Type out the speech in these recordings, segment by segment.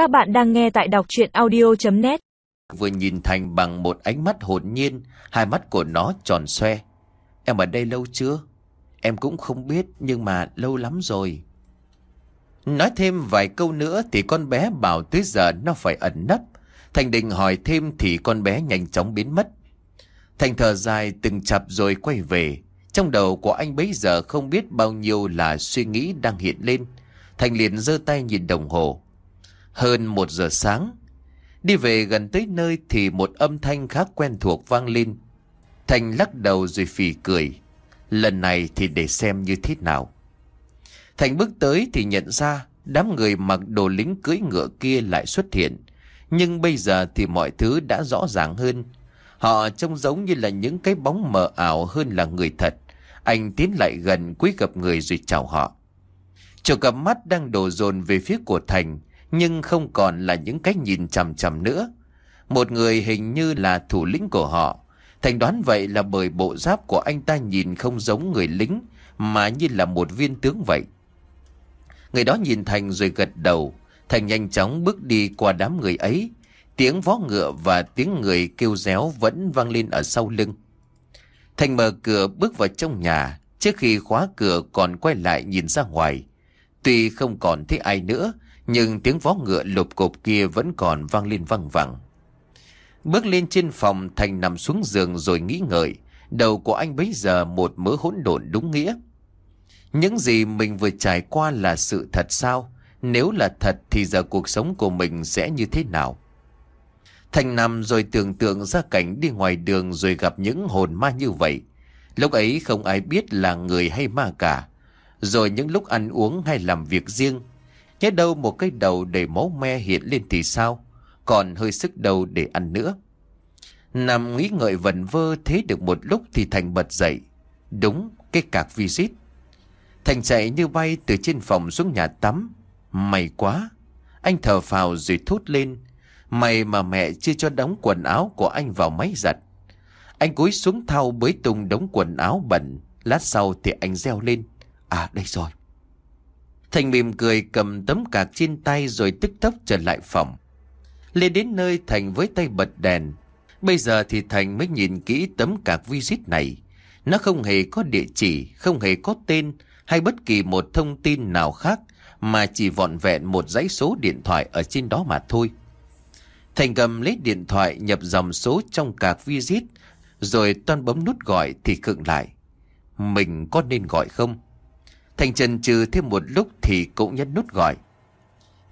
Các bạn đang nghe tại đọc chuyện audio.net Vừa nhìn Thành bằng một ánh mắt hồn nhiên, hai mắt của nó tròn xoe. Em ở đây lâu chưa? Em cũng không biết nhưng mà lâu lắm rồi. Nói thêm vài câu nữa thì con bé bảo tới giờ nó phải ẩn nấp. Thành định hỏi thêm thì con bé nhanh chóng biến mất. Thành thở dài từng chập rồi quay về. Trong đầu của anh bấy giờ không biết bao nhiêu là suy nghĩ đang hiện lên. Thành liền giơ tay nhìn đồng hồ. Hơn một giờ sáng. Đi về gần tới nơi thì một âm thanh khá quen thuộc vang lên. Thành lắc đầu rồi phì cười. Lần này thì để xem như thế nào. Thành bước tới thì nhận ra đám người mặc đồ lính cưỡi ngựa kia lại xuất hiện. Nhưng bây giờ thì mọi thứ đã rõ ràng hơn. Họ trông giống như là những cái bóng mờ ảo hơn là người thật. Anh tiến lại gần quý gặp người rồi chào họ. Chờ cặp mắt đang đổ dồn về phía của Thành, nhưng không còn là những cách nhìn chằm chằm nữa. Một người hình như là thủ lĩnh của họ. Thành đoán vậy là bởi bộ giáp của anh ta nhìn không giống người lính, mà như là một viên tướng vậy. Người đó nhìn Thành rồi gật đầu. Thành nhanh chóng bước đi qua đám người ấy. Tiếng vó ngựa và tiếng người kêu réo vẫn vang lên ở sau lưng. Thành mở cửa bước vào trong nhà. Trước khi khóa cửa còn quay lại nhìn ra ngoài. Tuy không còn thấy ai nữa, nhưng tiếng vó ngựa lục cộp kia vẫn còn vang lên văng vẳng. Bước lên trên phòng, Thành nằm xuống giường rồi nghĩ ngợi. Đầu của anh bấy giờ một mớ hỗn độn đúng nghĩa. Những gì mình vừa trải qua là sự thật sao? Nếu là thật thì giờ cuộc sống của mình sẽ như thế nào? Thành nằm rồi tưởng tượng ra cảnh đi ngoài đường rồi gặp những hồn ma như vậy. Lúc ấy không ai biết là người hay ma cả. Rồi những lúc ăn uống hay làm việc riêng. Nhớ đâu một cái đầu đầy máu me hiện lên thì sao? Còn hơi sức đầu để ăn nữa. Nằm nghĩ ngợi vẩn vơ thế được một lúc thì Thành bật dậy. Đúng, cái cạc visit. Thành chạy như bay từ trên phòng xuống nhà tắm. May quá. Anh thở phào rồi thốt lên. May mà mẹ chưa cho đóng quần áo của anh vào máy giặt. Anh cúi xuống thau bới tung đống quần áo bẩn. Lát sau thì anh reo lên. À đây rồi. Thành mỉm cười cầm tấm cạc trên tay rồi tức tốc trở lại phòng. Lên đến nơi Thành với tay bật đèn. Bây giờ thì Thành mới nhìn kỹ tấm cạc visit này. Nó không hề có địa chỉ, không hề có tên hay bất kỳ một thông tin nào khác mà chỉ vọn vẹn một dãy số điện thoại ở trên đó mà thôi. Thành cầm lấy điện thoại nhập dòng số trong cạc visit rồi toan bấm nút gọi thì khựng lại. Mình có nên gọi không? Thành trần trừ thêm một lúc thì cũng nhấn nút gọi.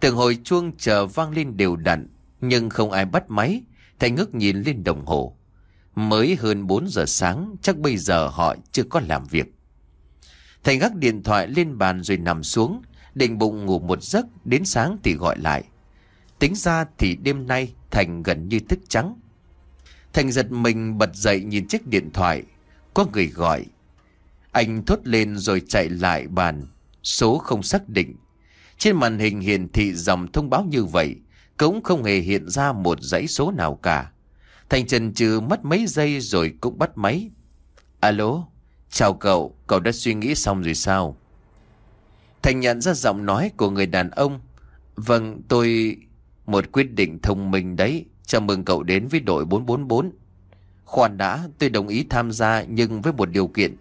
Từng hồi chuông chờ vang lên đều đặn, nhưng không ai bắt máy. Thành ngước nhìn lên đồng hồ. Mới hơn 4 giờ sáng, chắc bây giờ họ chưa có làm việc. Thành gác điện thoại lên bàn rồi nằm xuống, định bụng ngủ một giấc, đến sáng thì gọi lại. Tính ra thì đêm nay Thành gần như thức trắng. Thành giật mình bật dậy nhìn chiếc điện thoại. Có người gọi. Anh thốt lên rồi chạy lại bàn. Số không xác định. Trên màn hình hiển thị dòng thông báo như vậy. Cũng không hề hiện ra một dãy số nào cả. Thành trần trừ mất mấy giây rồi cũng bắt máy. Alo, chào cậu, cậu đã suy nghĩ xong rồi sao? Thành nhận ra giọng nói của người đàn ông. Vâng, tôi... Một quyết định thông minh đấy. Chào mừng cậu đến với đội 444. Khoan đã, tôi đồng ý tham gia nhưng với một điều kiện.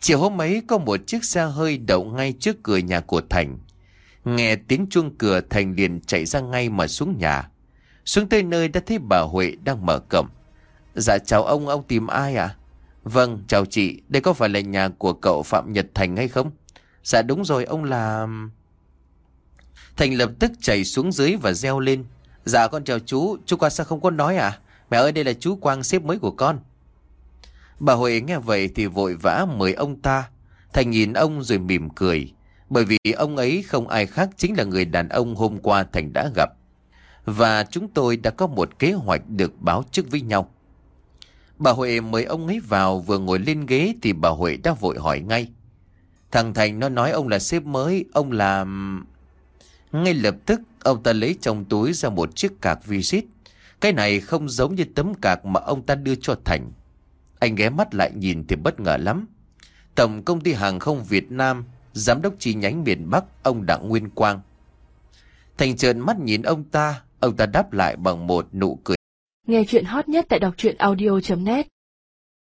Chiều hôm ấy có một chiếc xe hơi đậu ngay trước cửa nhà của Thành. Nghe tiếng chuông cửa Thành liền chạy ra ngay mà xuống nhà. Xuống tới nơi đã thấy bà Huệ đang mở cổng. Dạ chào ông, ông tìm ai à? Vâng, chào chị, đây có phải là nhà của cậu Phạm Nhật Thành hay không? Dạ đúng rồi, ông là... Thành lập tức chạy xuống dưới và reo lên. Dạ con chào chú, chú qua sao không có nói à? Mẹ ơi đây là chú Quang xếp mới của con. Bà Huệ nghe vậy thì vội vã mời ông ta. Thành nhìn ông rồi mỉm cười. Bởi vì ông ấy không ai khác chính là người đàn ông hôm qua Thành đã gặp. Và chúng tôi đã có một kế hoạch được báo trước với nhau. Bà Huệ mời ông ấy vào vừa ngồi lên ghế thì bà Huệ đã vội hỏi ngay. Thằng Thành nó nói ông là sếp mới, ông làm... Ngay lập tức ông ta lấy trong túi ra một chiếc cạc visit. Cái này không giống như tấm cạc mà ông ta đưa cho Thành. Anh ghé mắt lại nhìn thì bất ngờ lắm. Tổng công ty hàng không Việt Nam, giám đốc chi nhánh miền Bắc, ông Đặng Nguyên Quang. Thành trợn mắt nhìn ông ta, ông ta đáp lại bằng một nụ cười. Nghe chuyện hot nhất tại đọc truyện audio.net